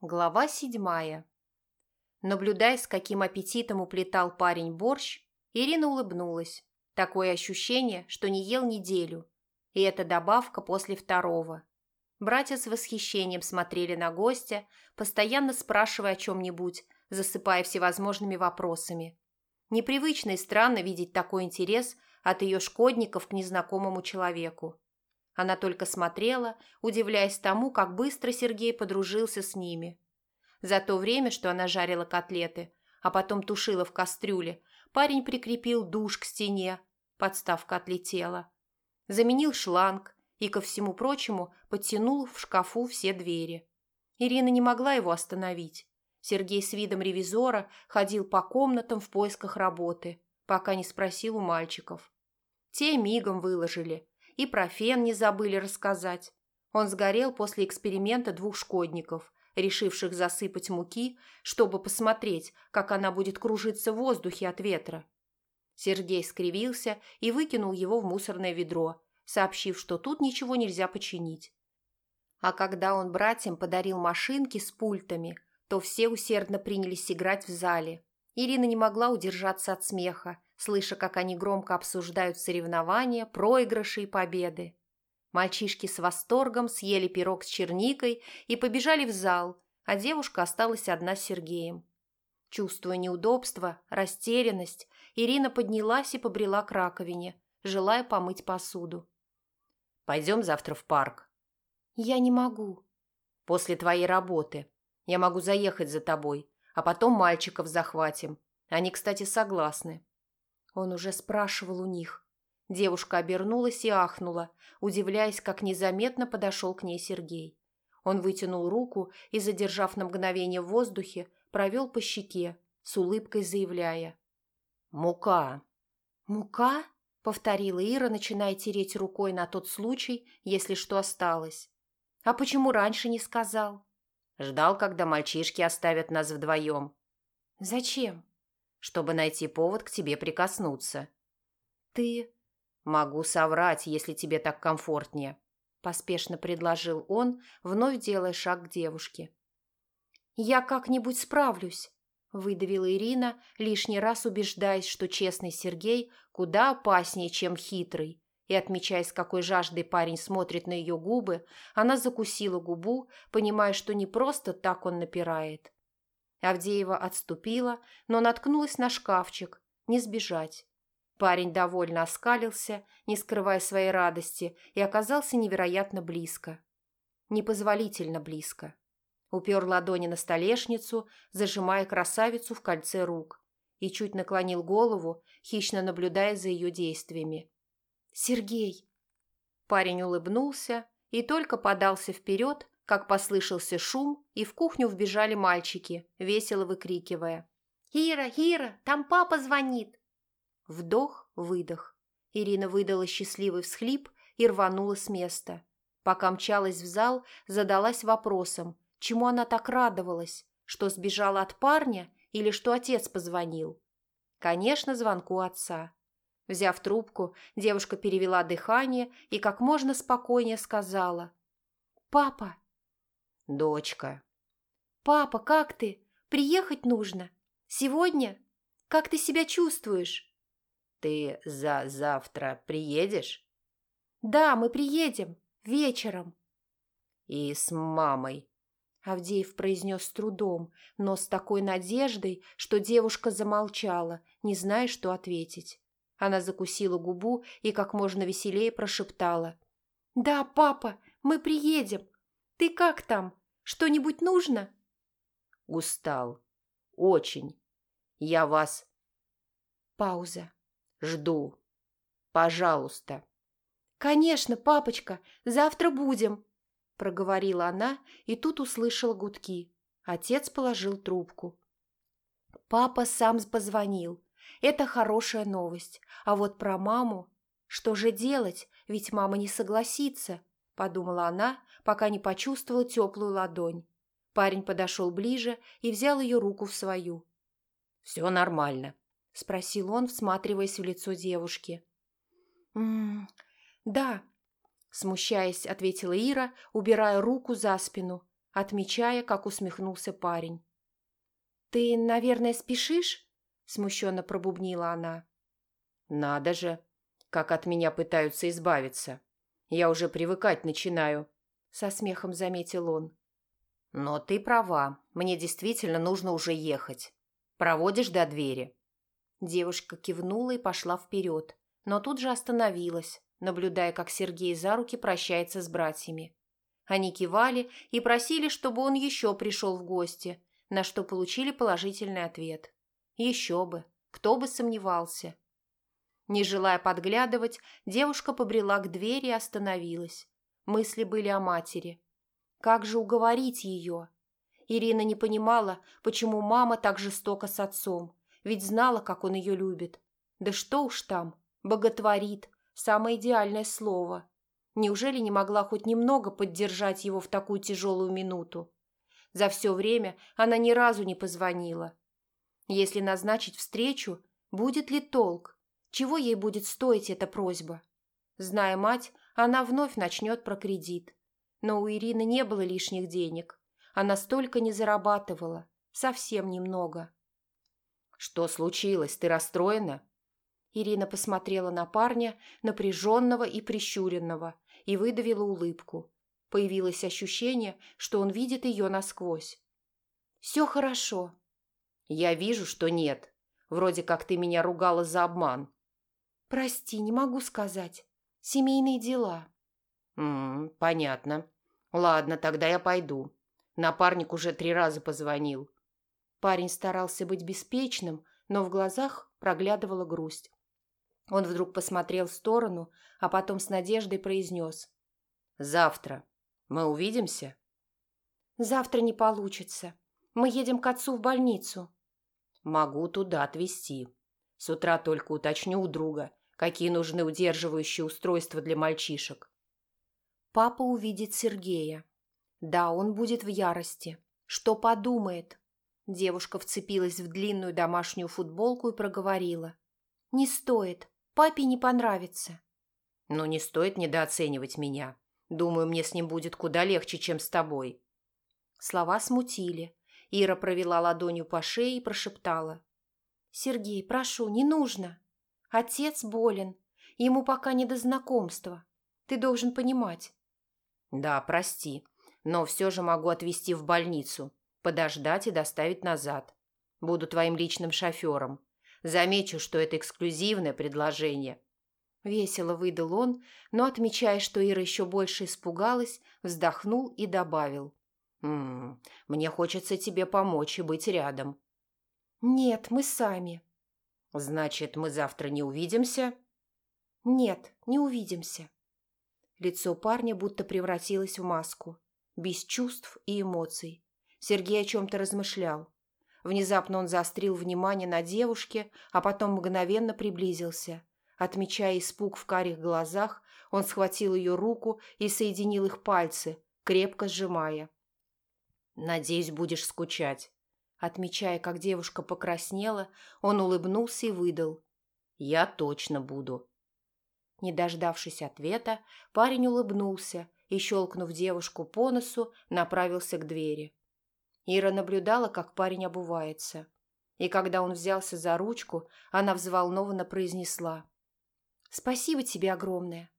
Глава седьмая. Наблюдая, с каким аппетитом уплетал парень борщ, Ирина улыбнулась. Такое ощущение, что не ел неделю. И это добавка после второго. Братья с восхищением смотрели на гостя, постоянно спрашивая о чем-нибудь, засыпая всевозможными вопросами. Непривычно и странно видеть такой интерес от ее шкодников к незнакомому человеку. Она только смотрела, удивляясь тому, как быстро Сергей подружился с ними. За то время, что она жарила котлеты, а потом тушила в кастрюле, парень прикрепил душ к стене, подставка отлетела. Заменил шланг и, ко всему прочему, подтянул в шкафу все двери. Ирина не могла его остановить. Сергей с видом ревизора ходил по комнатам в поисках работы, пока не спросил у мальчиков. Те мигом выложили, и про фен не забыли рассказать. Он сгорел после эксперимента двух шкодников, решивших засыпать муки, чтобы посмотреть, как она будет кружиться в воздухе от ветра. Сергей скривился и выкинул его в мусорное ведро, сообщив, что тут ничего нельзя починить. А когда он братьям подарил машинки с пультами, то все усердно принялись играть в зале. Ирина не могла удержаться от смеха, слыша, как они громко обсуждают соревнования, проигрыши и победы. Мальчишки с восторгом съели пирог с черникой и побежали в зал, а девушка осталась одна с Сергеем. Чувствуя неудобство, растерянность, Ирина поднялась и побрела к раковине, желая помыть посуду. «Пойдем завтра в парк». «Я не могу». «После твоей работы. Я могу заехать за тобой, а потом мальчиков захватим. Они, кстати, согласны. Он уже спрашивал у них. Девушка обернулась и ахнула, удивляясь, как незаметно подошел к ней Сергей. Он вытянул руку и, задержав на мгновение в воздухе, провел по щеке, с улыбкой заявляя. «Мука». «Мука?» — повторила Ира, начиная тереть рукой на тот случай, если что осталось. «А почему раньше не сказал?» «Ждал, когда мальчишки оставят нас вдвоем». «Зачем?» Чтобы найти повод к тебе прикоснуться. Ты... Могу соврать, если тебе так комфортнее, поспешно предложил он, вновь делая шаг к девушке. Я как-нибудь справлюсь, выдавила Ирина, лишний раз убеждаясь, что честный Сергей куда опаснее, чем хитрый, и, отмечая, с какой жаждой парень смотрит на ее губы, она закусила губу, понимая, что не просто так он напирает. Авдеева отступила, но наткнулась на шкафчик. Не сбежать. Парень довольно оскалился, не скрывая своей радости, и оказался невероятно близко. Непозволительно близко. Упер ладони на столешницу, зажимая красавицу в кольце рук, и чуть наклонил голову, хищно наблюдая за ее действиями. «Сергей!» Парень улыбнулся и только подался вперед, как послышался шум, и в кухню вбежали мальчики, весело выкрикивая. «Ира, Ира, там папа звонит!» Вдох, выдох. Ирина выдала счастливый всхлип и рванула с места. Пока мчалась в зал, задалась вопросом, чему она так радовалась, что сбежала от парня или что отец позвонил. Конечно, звонку отца. Взяв трубку, девушка перевела дыхание и как можно спокойнее сказала. «Папа, «Дочка». «Папа, как ты? Приехать нужно. Сегодня? Как ты себя чувствуешь?» «Ты за завтра приедешь?» «Да, мы приедем. Вечером». «И с мамой?» Авдеев произнес с трудом, но с такой надеждой, что девушка замолчала, не зная, что ответить. Она закусила губу и как можно веселее прошептала. «Да, папа, мы приедем. Ты как там? Что-нибудь нужно?» «Устал. Очень. Я вас...» Пауза. «Жду. Пожалуйста». «Конечно, папочка, завтра будем», – проговорила она и тут услышала гудки. Отец положил трубку. Папа сам позвонил. Это хорошая новость. А вот про маму... Что же делать, ведь мама не согласится, подумала она, пока не почувствовала теплую ладонь. Парень подошел ближе и взял ее руку в свою. «Все нормально», — спросил он, всматриваясь в лицо девушки. «М -м, да», — смущаясь, ответила Ира, убирая руку за спину. отмечая, как усмехнулся парень. «Ты, наверное, спешишь?» – смущенно пробубнила она. «Надо же, как от меня пытаются избавиться. Я уже привыкать начинаю», – со смехом заметил он. «Но ты права, мне действительно нужно уже ехать. Проводишь до двери?» Девушка кивнула и пошла вперед, но тут же остановилась, наблюдая, как Сергей за руки прощается с братьями. Они кивали и просили, чтобы он еще пришел в гости, на что получили положительный ответ. Еще бы, кто бы сомневался. Не желая подглядывать, девушка побрела к двери и остановилась. Мысли были о матери. Как же уговорить ее? Ирина не понимала, почему мама так жестока с отцом, ведь знала, как он ее любит. Да что уж там, боготворит, самое идеальное слово. Неужели не могла хоть немного поддержать его в такую тяжелую минуту? За все время она ни разу не позвонила. Если назначить встречу, будет ли толк? Чего ей будет стоить эта просьба? Зная мать, она вновь начнет про кредит. Но у Ирины не было лишних денег. Она столько не зарабатывала. Совсем немного. «Что случилось? Ты расстроена?» Ирина посмотрела на парня, напряженного и прищуренного, и выдавила улыбку. Появилось ощущение, что он видит ее насквозь. «Все хорошо». «Я вижу, что нет. Вроде как ты меня ругала за обман». «Прости, не могу сказать. Семейные дела». «М -м, понятно. Ладно, тогда я пойду. Напарник уже три раза позвонил». Парень старался быть беспечным, но в глазах проглядывала грусть. Он вдруг посмотрел в сторону, а потом с надеждой произнес. «Завтра. Мы увидимся?» «Завтра не получится. Мы едем к отцу в больницу». «Могу туда отвезти. С утра только уточню у друга, какие нужны удерживающие устройства для мальчишек». Папа увидит Сергея. Да, он будет в ярости. Что подумает? Девушка вцепилась в длинную домашнюю футболку и проговорила. «Не стоит. Папе не понравится». «Но не стоит недооценивать меня. Думаю, мне с ним будет куда легче, чем с тобой». Слова смутили. Ира провела ладонью по шее и прошептала. «Сергей, прошу, не нужно. Отец болен. Ему пока не до знакомства. Ты должен понимать». «Да, прости, но все же могу отвезти в больницу, подождать и доставить назад. Буду твоим личным шофером. Замечу, что это эксклюзивное предложение». Весело выдал он, но, отмечая, что Ира еще больше испугалась, вздохнул и добавил. «М -м, «Мне хочется тебе помочь и быть рядом». «Нет, мы сами». «Значит, мы завтра не увидимся?» «Нет, не увидимся». Лицо парня будто превратилось в маску, без чувств и эмоций. Сергей о чем-то размышлял. Внезапно он заострил внимание на девушке, а потом мгновенно приблизился. Отмечая испуг в карих глазах, он схватил ее руку и соединил их пальцы, крепко сжимая. «Надеюсь, будешь скучать». Отмечая, как девушка покраснела, он улыбнулся и выдал. «Я точно буду». Не дождавшись ответа, парень улыбнулся и, щелкнув девушку по носу, направился к двери. Ира наблюдала, как парень обувается. И когда он взялся за ручку, она взволнованно произнесла. «Спасибо тебе огромное».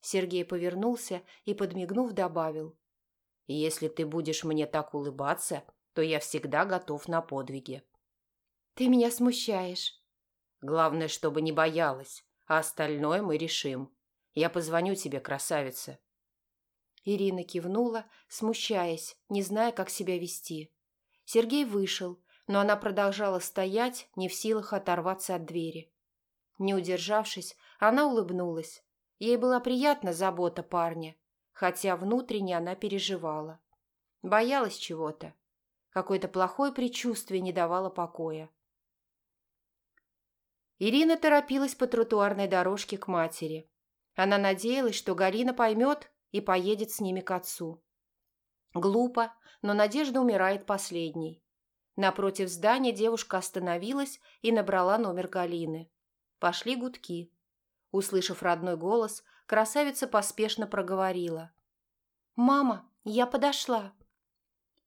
Сергей повернулся и, подмигнув, добавил. «Если ты будешь мне так улыбаться, то я всегда готов на подвиги». «Ты меня смущаешь». «Главное, чтобы не боялась, а остальное мы решим. Я позвоню тебе, красавица». Ирина кивнула, смущаясь, не зная, как себя вести. Сергей вышел, но она продолжала стоять, не в силах оторваться от двери. Не удержавшись, она улыбнулась. Ей была приятна забота парня, хотя внутренне она переживала. Боялась чего-то. Какое-то плохое предчувствие не давало покоя. Ирина торопилась по тротуарной дорожке к матери. Она надеялась, что Галина поймет и поедет с ними к отцу. Глупо, но Надежда умирает последней. Напротив здания девушка остановилась и набрала номер Галины. Пошли гудки. Услышав родной голос, красавица поспешно проговорила. «Мама, я подошла».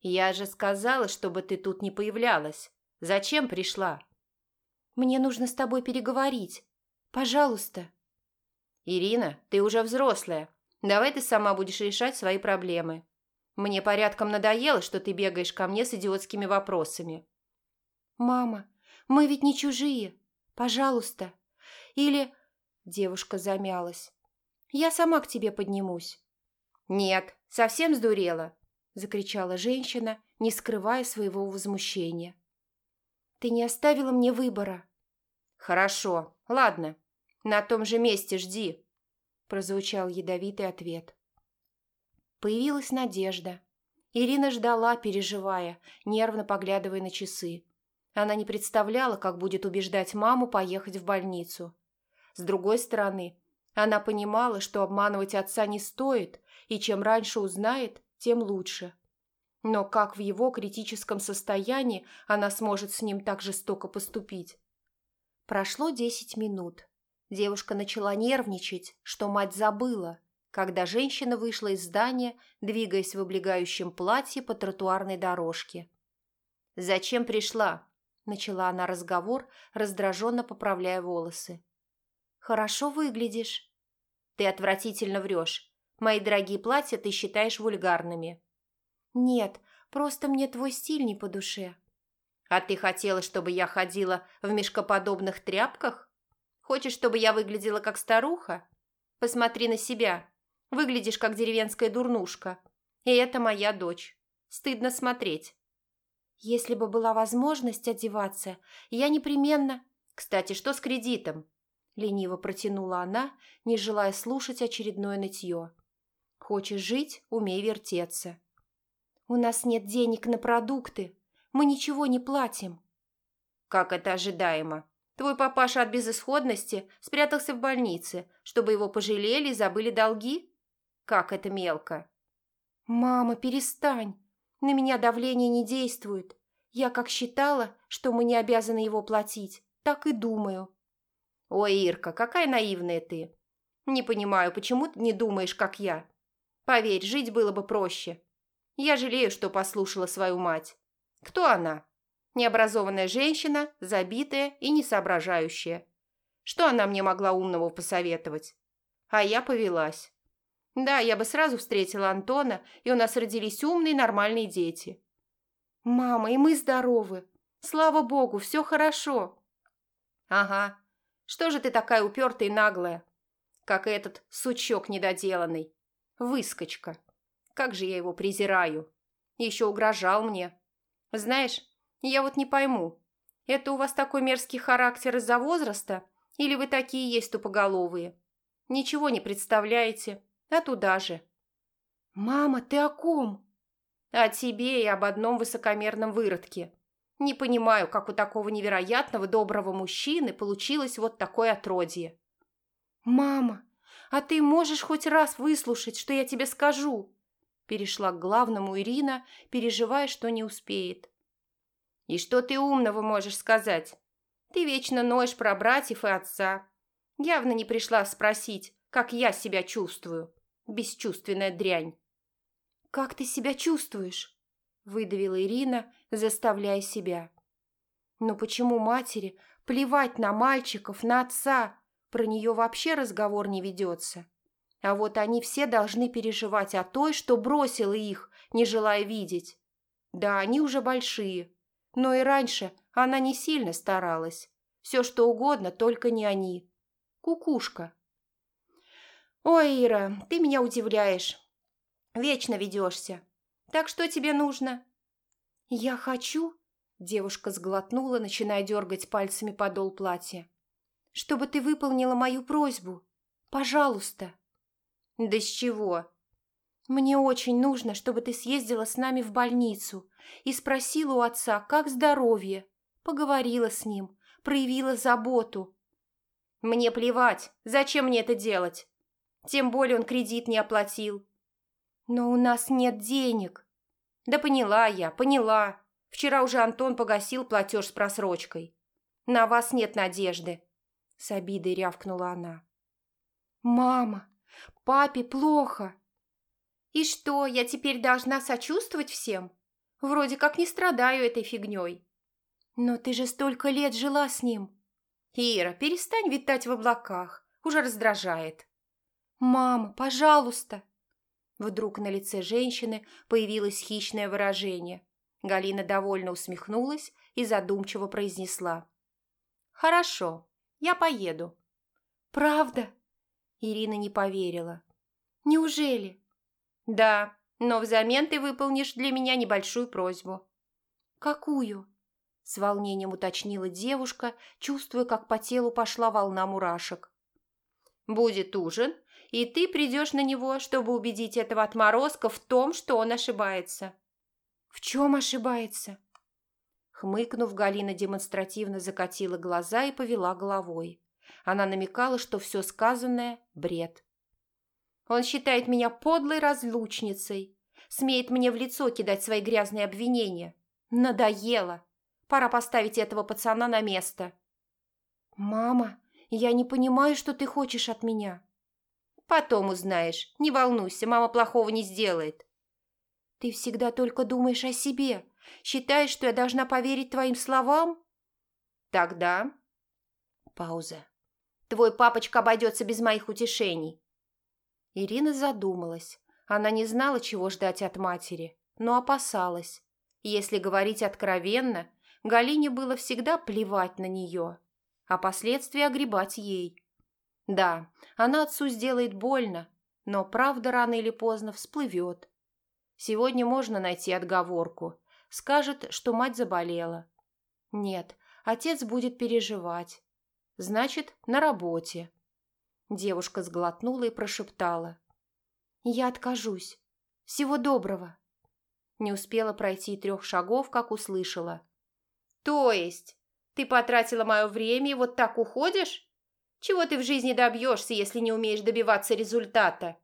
«Я же сказала, чтобы ты тут не появлялась. Зачем пришла?» «Мне нужно с тобой переговорить. Пожалуйста». «Ирина, ты уже взрослая. Давай ты сама будешь решать свои проблемы. Мне порядком надоело, что ты бегаешь ко мне с идиотскими вопросами». «Мама, мы ведь не чужие. Пожалуйста. Или...» Девушка замялась. «Я сама к тебе поднимусь». «Нет, совсем сдурела», – закричала женщина, не скрывая своего возмущения. «Ты не оставила мне выбора». «Хорошо, ладно. На том же месте жди», – прозвучал ядовитый ответ. Появилась надежда. Ирина ждала, переживая, нервно поглядывая на часы. Она не представляла, как будет убеждать маму поехать в больницу. С другой стороны, она понимала, что обманывать отца не стоит, и чем раньше узнает, тем лучше. Но как в его критическом состоянии она сможет с ним так жестоко поступить? Прошло десять минут. Девушка начала нервничать, что мать забыла, когда женщина вышла из здания, двигаясь в облегающем платье по тротуарной дорожке. «Зачем пришла?» – начала она разговор, раздраженно поправляя волосы. «Хорошо выглядишь». «Ты отвратительно врешь. Мои дорогие платья ты считаешь вульгарными». «Нет, просто мне твой стиль не по душе». «А ты хотела, чтобы я ходила в мешкоподобных тряпках? Хочешь, чтобы я выглядела как старуха? Посмотри на себя. Выглядишь как деревенская дурнушка. И это моя дочь. Стыдно смотреть». «Если бы была возможность одеваться, я непременно...» «Кстати, что с кредитом?» Лениво протянула она, не желая слушать очередное нытье. Хочешь жить – умей вертеться. У нас нет денег на продукты. Мы ничего не платим. Как это ожидаемо. Твой папаша от безысходности спрятался в больнице, чтобы его пожалели и забыли долги? Как это мелко. Мама, перестань. На меня давление не действует. Я как считала, что мы не обязаны его платить, так и думаю. Ой, Ирка, какая наивная ты. Не понимаю, почему ты не думаешь, как я? Поверь, жить было бы проще. Я жалею, что послушала свою мать. Кто она? Необразованная женщина, забитая и несоображающая. Что она мне могла умного посоветовать? А я повелась. Да, я бы сразу встретила Антона, и у нас родились умные нормальные дети. Мама, и мы здоровы. Слава богу, все хорошо. Ага. Что же ты такая упертая и наглая? Как этот сучок недоделанный. Выскочка. Как же я его презираю. Еще угрожал мне. Знаешь, я вот не пойму, это у вас такой мерзкий характер из-за возраста или вы такие есть тупоголовые? Ничего не представляете, а туда же. Мама, ты о ком? О тебе и об одном высокомерном выродке. Не понимаю, как у такого невероятного доброго мужчины получилось вот такое отродье. Мама, «А ты можешь хоть раз выслушать, что я тебе скажу?» Перешла к главному Ирина, переживая, что не успеет. «И что ты умного можешь сказать? Ты вечно ноешь про братьев и отца. Явно не пришла спросить, как я себя чувствую. Бесчувственная дрянь». «Как ты себя чувствуешь?» выдавила Ирина, заставляя себя. «Но почему матери плевать на мальчиков, на отца, про нее вообще разговор не ведется. А вот они все должны переживать о той, что бросила их, не желая видеть. Да, они уже большие. Но и раньше она не сильно старалась. Все что угодно, только не они. Кукушка. «Ой, Ира, ты меня удивляешь. Вечно ведешься. Так что тебе нужно?» «Я хочу...» Девушка сглотнула, начиная дергать пальцами подол платья чтобы ты выполнила мою просьбу. Пожалуйста». «Да с чего?» «Мне очень нужно, чтобы ты съездила с нами в больницу и спросила у отца, как здоровье, поговорила с ним, проявила заботу». «Мне плевать. Зачем мне это делать? Тем более он кредит не оплатил». «Но у нас нет денег». «Да поняла я, поняла. Вчера уже Антон погасил платеж с просрочкой. На вас нет надежды. С обидой рявкнула она. «Мама, папе плохо!» «И что, я теперь должна сочувствовать всем? Вроде как не страдаю этой фигней. Но ты же столько лет жила с ним. Ира, перестань витать в облаках. Уже раздражает. Мама, пожалуйста. Вдруг на лице женщины появилось хищное выражение. Галина довольно усмехнулась и задумчиво произнесла. «Хорошо, я поеду». «Правда?» Ирина не поверила. «Неужели?» «Да, но взамен ты выполнишь для меня небольшую просьбу». «Какую?» С волнением уточнила девушка, чувствуя, как по телу пошла волна мурашек. «Будет ужин, и ты придешь на него, чтобы убедить этого отморозка в том, что он ошибается». «В чем ошибается?» Хмыкнув, Галина демонстративно закатила глаза и повела головой. Она намекала, что все сказанное – бред. «Он считает меня подлой разлучницей, смеет мне в лицо кидать свои грязные обвинения. Надоело! Пора поставить этого пацана на место». «Мама, я не понимаю, что ты хочешь от меня». «Потом узнаешь. Не волнуйся, мама плохого не сделает». «Ты всегда только думаешь о себе. Считаешь, что я должна поверить твоим словам?» «Тогда...» Пауза. «Твой папочка обойдется без моих утешений». Ирина задумалась. Она не знала, чего ждать от матери, но опасалась. Если говорить откровенно, Галине было всегда плевать на нее, а последствия огребать ей. Да, она отцу сделает больно, но правда рано или поздно всплывет. Сегодня можно найти отговорку. Скажет, что мать заболела. Нет, отец будет переживать. Значит, на работе. Девушка сглотнула и прошептала. «Я откажусь. Всего доброго». Не успела пройти трех шагов, как услышала. «То есть ты потратила мое время и вот так уходишь? Чего ты в жизни добьешься, если не умеешь добиваться результата?»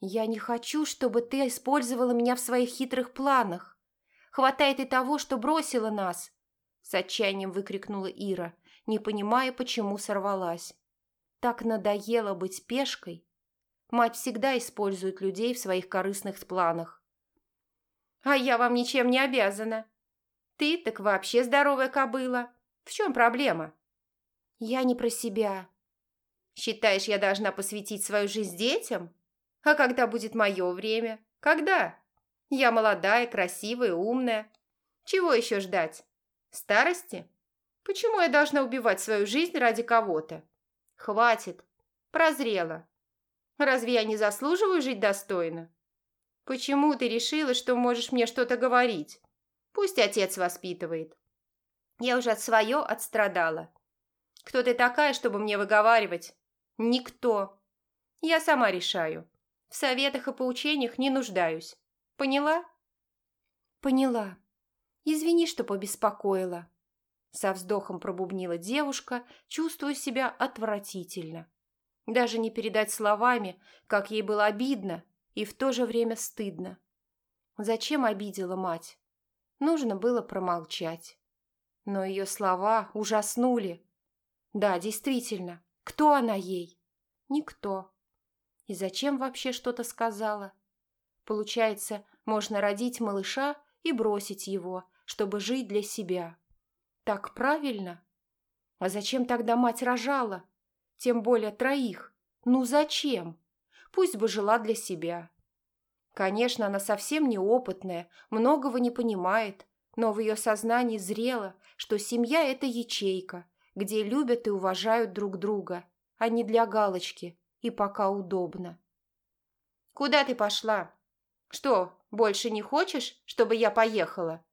«Я не хочу, чтобы ты использовала меня в своих хитрых планах. Хватает и того, что бросила нас!» С отчаянием выкрикнула Ира, не понимая, почему сорвалась. Так надоело быть пешкой. Мать всегда использует людей в своих корыстных планах. «А я вам ничем не обязана. Ты так вообще здоровая кобыла. В чем проблема?» «Я не про себя». «Считаешь, я должна посвятить свою жизнь детям?» А когда будет мое время? Когда? Я молодая, красивая, умная. Чего еще ждать? Старости? Почему я должна убивать свою жизнь ради кого-то? Хватит. Прозрела. Разве я не заслуживаю жить достойно? Почему ты решила, что можешь мне что-то говорить? Пусть отец воспитывает. Я уже от свое отстрадала. Кто ты такая, чтобы мне выговаривать? Никто. Я сама решаю. В советах и поучениях не нуждаюсь. Поняла? Поняла. Извини, что побеспокоила. Со вздохом пробубнила девушка, чувствуя себя отвратительно. Даже не передать словами, как ей было обидно и в то же время стыдно. Зачем обидела мать? Нужно было промолчать. Но ее слова ужаснули. Да, действительно, кто она ей? Никто. И зачем вообще что-то сказала? Получается, можно родить малыша и бросить его, чтобы жить для себя. Так правильно? А зачем тогда мать рожала? Тем более троих. Ну зачем? Пусть бы жила для себя. Конечно, она совсем неопытная, многого не понимает, но в ее сознании зрело, что семья – это ячейка, где любят и уважают друг друга, а не для галочки – и пока удобно. «Куда ты пошла? Что, больше не хочешь, чтобы я поехала?»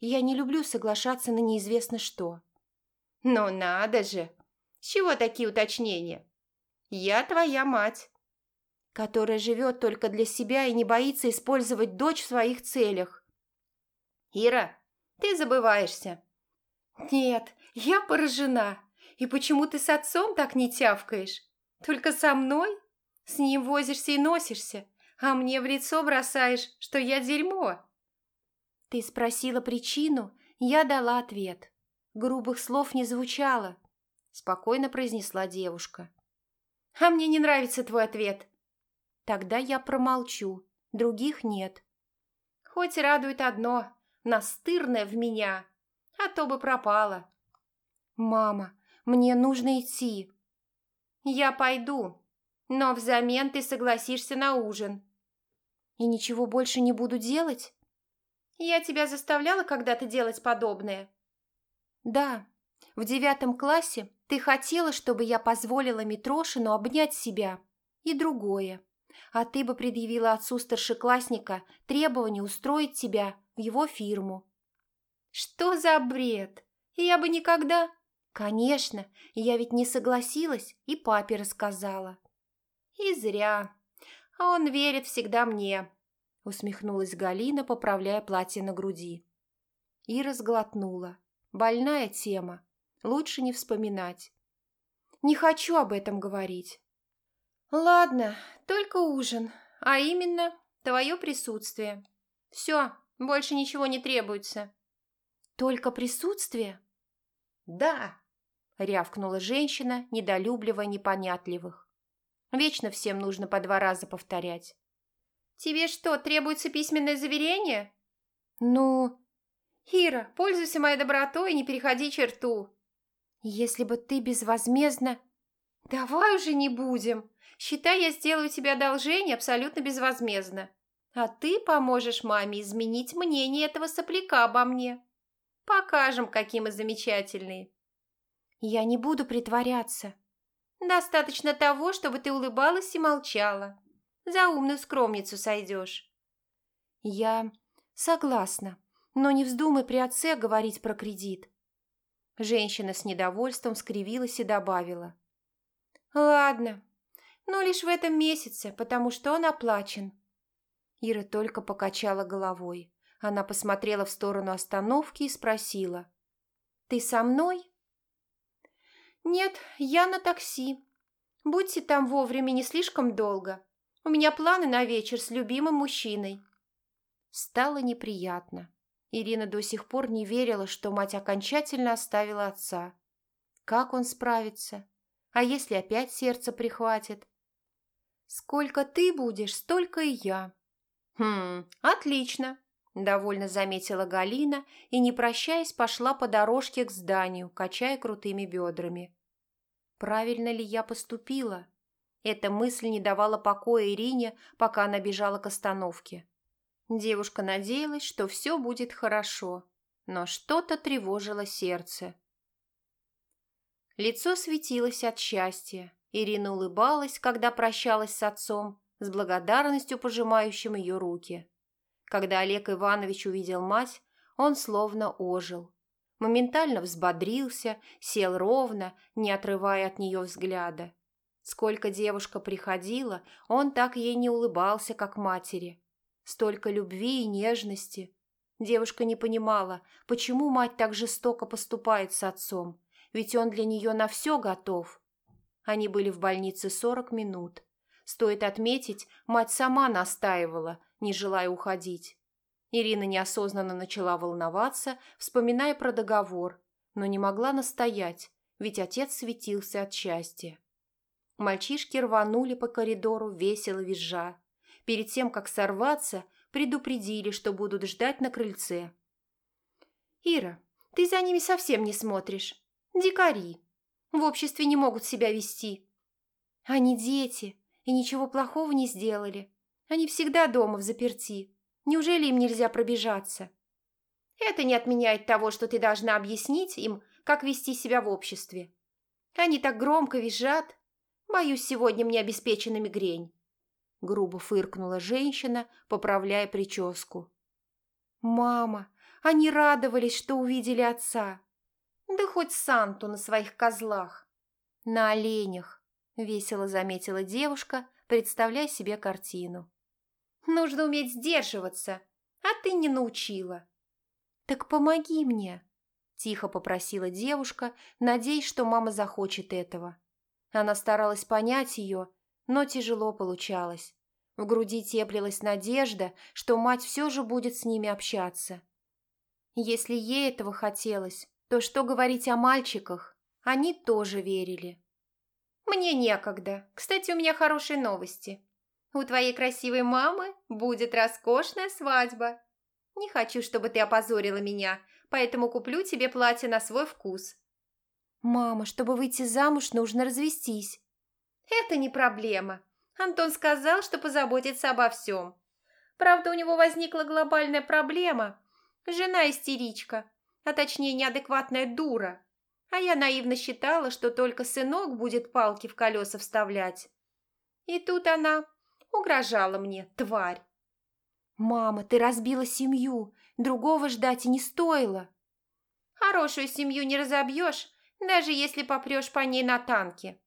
«Я не люблю соглашаться на неизвестно что». «Ну надо же! С чего такие уточнения? Я твоя мать» которая живет только для себя и не боится использовать дочь в своих целях. «Ира, ты забываешься». «Нет, я поражена. И почему ты с отцом так не тявкаешь? Только со мной? С ним возишься и носишься, а мне в лицо бросаешь, что я дерьмо. Ты спросила причину, я дала ответ. Грубых слов не звучало, спокойно произнесла девушка. А мне не нравится твой ответ. Тогда я промолчу, других нет. Хоть радует одно – настырная в меня, а то бы пропала. «Мама, мне нужно идти». «Я пойду, но взамен ты согласишься на ужин». «И ничего больше не буду делать?» «Я тебя заставляла когда-то делать подобное?» «Да, в девятом классе ты хотела, чтобы я позволила Митрошину обнять себя. И другое. А ты бы предъявила отцу старшеклассника требование устроить тебя в его фирму». «Что за бред? Я бы никогда...» «Конечно, я ведь не согласилась и папе рассказала». «И зря. А он верит всегда мне», — усмехнулась Галина, поправляя платье на груди. Ира сглотнула. Больная тема. Лучше не вспоминать. Не хочу об этом говорить. Ладно, только ужин, а именно твое присутствие. Все, больше ничего не требуется. Только присутствие? Да, рявкнула женщина, недолюбливая непонятливых. Вечно всем нужно по два раза повторять. Тебе что, требуется письменное заверение? Ну, Ира, пользуйся моей добротой и не переходи черту. Если бы ты безвозмездно... Давай уже не будем. Считай, я сделаю тебе одолжение абсолютно безвозмездно. А ты поможешь маме изменить мнение этого сопляка обо мне. Покажем, какие мы замечательные. Я не буду притворяться. Достаточно того, чтобы ты улыбалась и молчала. За умную скромницу сойдешь. Я согласна. Но не вздумай при отце говорить про кредит. Женщина с недовольством скривилась и добавила. Ладно, но лишь в этом месяце, потому что он оплачен. Ира только покачала головой. Она посмотрела в сторону остановки и спросила. «Ты со мной?» «Нет, я на такси. Будьте там вовремя не слишком долго. У меня планы на вечер с любимым мужчиной». Стало неприятно. Ирина до сих пор не верила, что мать окончательно оставила отца. Как он справится? А если опять сердце прихватит? «Сколько ты будешь, столько и я». «Хм, отлично», – довольно заметила Галина и, не прощаясь, пошла по дорожке к зданию, качая крутыми бедрами. «Правильно ли я поступила?» Эта мысль не давала покоя Ирине, пока она бежала к остановке. Девушка надеялась, что все будет хорошо, но что-то тревожило сердце. Лицо светилось от счастья. Ирина улыбалась, когда прощалась с отцом, с благодарностью пожимающим ее руки. Когда Олег Иванович увидел мать, он словно ожил. Моментально взбодрился, сел ровно, не отрывая от нее взгляда. Сколько девушка приходила, он так ей не улыбался, как матери. Столько любви и нежности. Девушка не понимала, почему мать так жестоко поступает с отцом, ведь он для нее на все готов. Они были в больнице сорок минут. Стоит отметить, мать сама настаивала, не желая уходить. Ирина неосознанно начала волноваться, вспоминая про договор, но не могла настоять, ведь отец светился от счастья. Мальчишки рванули по коридору, весело визжа. Перед тем, как сорваться, предупредили, что будут ждать на крыльце. «Ира, ты за ними совсем не смотришь. Дикари. В обществе не могут себя вести. Они дети и ничего плохого не сделали. Они всегда дома в заперти. Неужели им нельзя пробежаться?» «Это не отменяет того, что ты должна объяснить им, как вести себя в обществе. Они так громко визжат. Боюсь, сегодня мне обеспечена мигрень» грубо фыркнула женщина, поправляя прическу. «Мама, они радовались, что увидели отца!» «Да хоть Санту на своих козлах!» «На оленях!» – весело заметила девушка, представляя себе картину. «Нужно уметь сдерживаться, а ты не научила!» «Так помоги мне!» – тихо попросила девушка, надеясь, что мама захочет этого. Она старалась понять ее, но тяжело получалось. В груди теплилась надежда, что мать все же будет с ними общаться. Если ей этого хотелось, то что говорить о мальчиках? Они тоже верили. «Мне некогда. Кстати, у меня хорошие новости. У твоей красивой мамы будет роскошная свадьба. Не хочу, чтобы ты опозорила меня, поэтому куплю тебе платье на свой вкус». «Мама, чтобы выйти замуж, нужно развестись». «Это не проблема. Антон сказал, что позаботится обо всем. Правда, у него возникла глобальная проблема. Жена истеричка, а точнее неадекватная дура. А я наивно считала, что только сынок будет палки в колеса вставлять. И тут она угрожала мне, тварь. «Мама, ты разбила семью, другого ждать и не стоило». «Хорошую семью не разобьешь, даже если попрешь по ней на танке.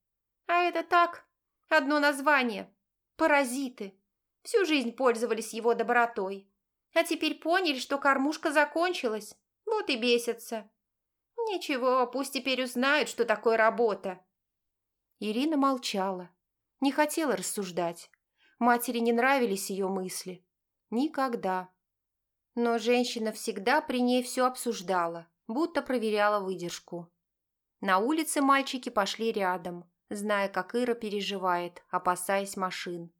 А это так, одно название. Паразиты. Всю жизнь пользовались его добротой. А теперь поняли, что кормушка закончилась. Вот и бесятся. Ничего, пусть теперь узнают, что такое работа. Ирина молчала. Не хотела рассуждать. Матери не нравились ее мысли. Никогда. Но женщина всегда при ней все обсуждала, будто проверяла выдержку. На улице мальчики пошли рядом, зная, как Ира переживает, опасаясь машин.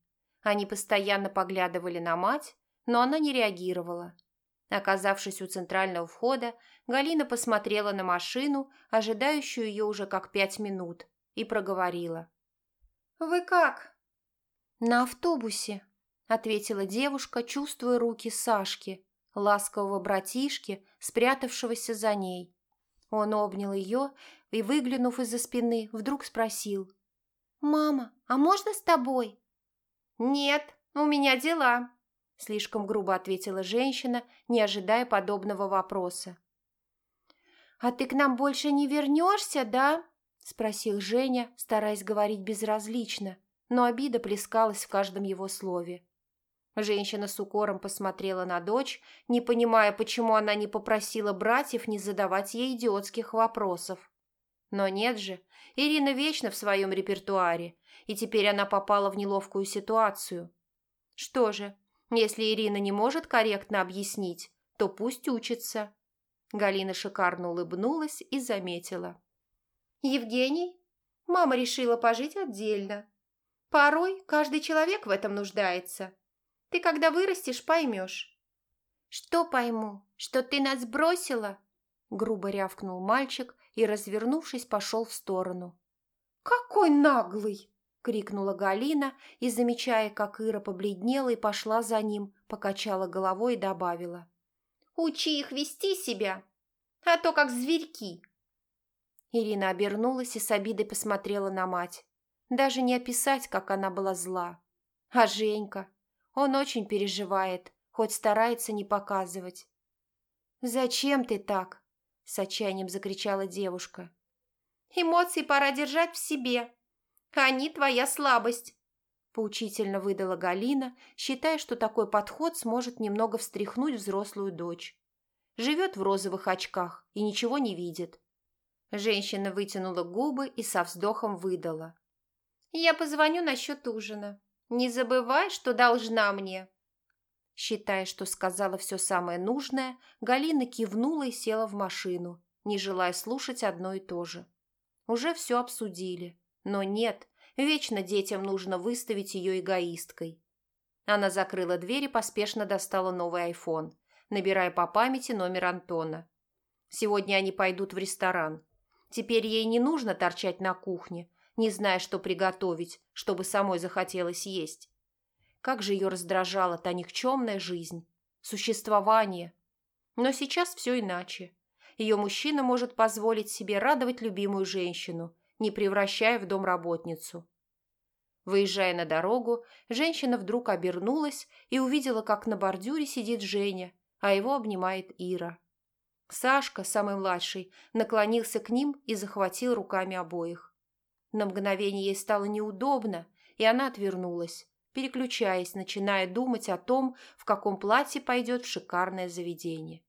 Они постоянно поглядывали на мать, но она не реагировала. Оказавшись у центрального входа, Галина посмотрела на машину, ожидающую ее уже как пять минут, и проговорила. «Вы как?» «На автобусе», – ответила девушка, чувствуя руки Сашки, ласкового братишки, спрятавшегося за ней. Он обнял ее и, выглянув из-за спины, вдруг спросил. «Мама, а можно с тобой?» «Нет, у меня дела», – слишком грубо ответила женщина, не ожидая подобного вопроса. «А ты к нам больше не вернешься, да?» – спросил Женя, стараясь говорить безразлично, но обида плескалась в каждом его слове. Женщина с укором посмотрела на дочь, не понимая, почему она не попросила братьев не задавать ей идиотских вопросов. Но нет же, Ирина вечно в своем репертуаре, и теперь она попала в неловкую ситуацию. Что же, если Ирина не может корректно объяснить, то пусть учится. Галина шикарно улыбнулась и заметила. «Евгений, мама решила пожить отдельно. Порой каждый человек в этом нуждается. Ты, когда вырастешь, поймешь». «Что пойму? Что ты нас бросила?» Грубо рявкнул мальчик и, развернувшись, пошел в сторону. «Какой наглый!» крикнула Галина и, замечая, как Ира побледнела и пошла за ним, покачала головой и добавила. «Учи их вести себя, а то как зверьки!» Ирина обернулась и с обидой посмотрела на мать. Даже не описать, как она была зла. А Женька? Он очень переживает, хоть старается не показывать. «Зачем ты так?» – с отчаянием закричала девушка. «Эмоции пора держать в себе», они твоя слабость», – поучительно выдала Галина, считая, что такой подход сможет немного встряхнуть взрослую дочь. Живет в розовых очках и ничего не видит. Женщина вытянула губы и со вздохом выдала. «Я позвоню насчет ужина. Не забывай, что должна мне». Считая, что сказала все самое нужное, Галина кивнула и села в машину, не желая слушать одно и то же. Уже все обсудили. Но нет, вечно детям нужно выставить ее эгоисткой. Она закрыла дверь и поспешно достала новый айфон, набирая по памяти номер Антона. Сегодня они пойдут в ресторан. Теперь ей не нужно торчать на кухне, не зная, что приготовить, чтобы самой захотелось есть. Как же ее раздражала та никчемная жизнь, существование. Но сейчас все иначе. Ее мужчина может позволить себе радовать любимую женщину – не превращая в домработницу. Выезжая на дорогу, женщина вдруг обернулась и увидела, как на бордюре сидит Женя, а его обнимает Ира. Сашка, самый младший, наклонился к ним и захватил руками обоих. На мгновение ей стало неудобно, и она отвернулась, переключаясь, начиная думать о том, в каком платье пойдет в шикарное заведение.